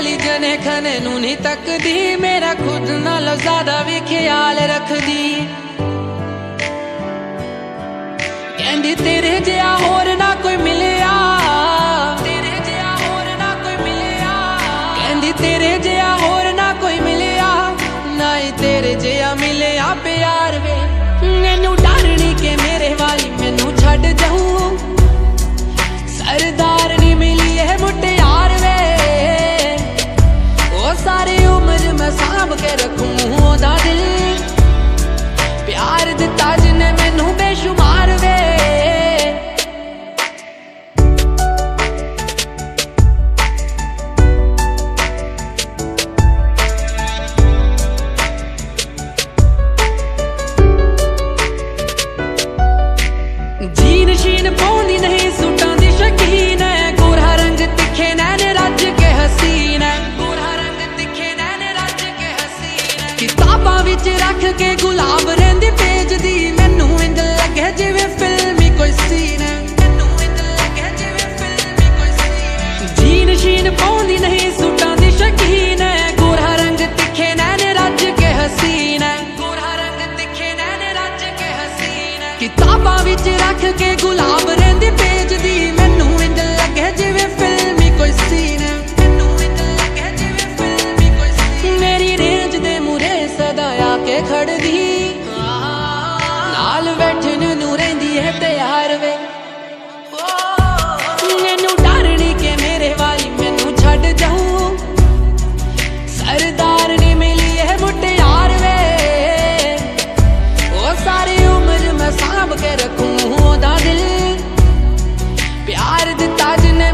ਮੇਰੀ ਜਨੇ ਖਨੇ ਨੂੰ ਨਹੀਂ ਤੱਕਦੀ। ਮੇਰਾ ਖੁਦ ਨਾਲੋਂ ਜ਼ਿਆਦਾ ਵੀ ਖਿਆਲ ਰੱਖਦੀ। ਕਹਿੰਦੀ, ਤੇਰੇ ਜਿਹਾ ਹੋਰ ਨਾ ਕੋਈ ਮਿਲਿਆ। ਤੇਰੇ ਜਿਹਾ ਹੋਰ ਨਾ ਕੋਈ ਮਿਲਿਆ। ਕਹਿੰਦੀ, ਤੇਰੇ ਜਿਹਾ ਹੋਰ ਨਾ ਕੋਈ ਮਿਲਿਆ। ਨਾ ਹੀ ਤੇਰੇ ਜਿਹਾ ਮਿਲਿਆ ਪਿਆਰ ਵੇ। ਮੈਨੂੰ ਡਰਨੀ ਕਿ ਮੇਰੇ ਵਾਲੀ ਮੈਨੂੰ ਛੱਡ ਜਾਊ। ਜੀਨ ਸ਼ੀਨ ਪਾਉਂਦੀ ਨਹੀਂ, ਸੂਟਾਂ ਦੀ ਸ਼ਕੀਨ ਐ ਗੋਰਾ ਰੰਗ ਤਿੱਖੇ ਨੈਣ, ਰੱਜ ਕੇ ਹਸੀਨ ਐ ਗੋਰਾ ਰੰਗ ਤਿੱਖੇ ਨੈਣ, ਰੱਜ ਕੇ ਹਸੀਨ ਐ ਕਿਤਾਬਾਂ ਵਿੱਚ ਰੱਖ ਕੇ ਗੁਲਾਬ ਰਹਿੰਦੀ ਪੇਜ ਦੀ ਮੈਨੂੰ ਇੰਜ ਲੱਗੇ ਕਿਤਾਬਾਂ ਵਿੱਚ ਰੱਖ ਕੇ ਗੁਲਾਬ ਰਹਿੰਦੇ ਪੇਜ ਦੀ ਮੈਨੂੰ ਇੰਜ ਲੱਗੇ ਜਿਵੇਂ ਫਿਲਮੀ ਕੋਈ ਸੀਨ ਮੈਨੂੰ ਇੰਜ ਲੱਗੇ ਜਿਵੇਂ ਫਿਲਮੀ ਕੋਈ ਸੀਨ ਮੇਰੀ ਰੇਂਜ ਦੇ ਮੂਰੇ ਸਦਾ ਆ ਕੇ ਖੜਦੀ। ਨਾਲ ਬੈਠਣ ਨੂੰ ਰਹਿੰਦੀ ਹੈ ਤਿਆਰ ਵੇ। ਸਾਂਭ ਕੇ ਰੱਖੂ ਉਹਦਾ ਦਿਲ। ਪਿਆਰ ਦਿੱਤਾ ਜਿਨੇ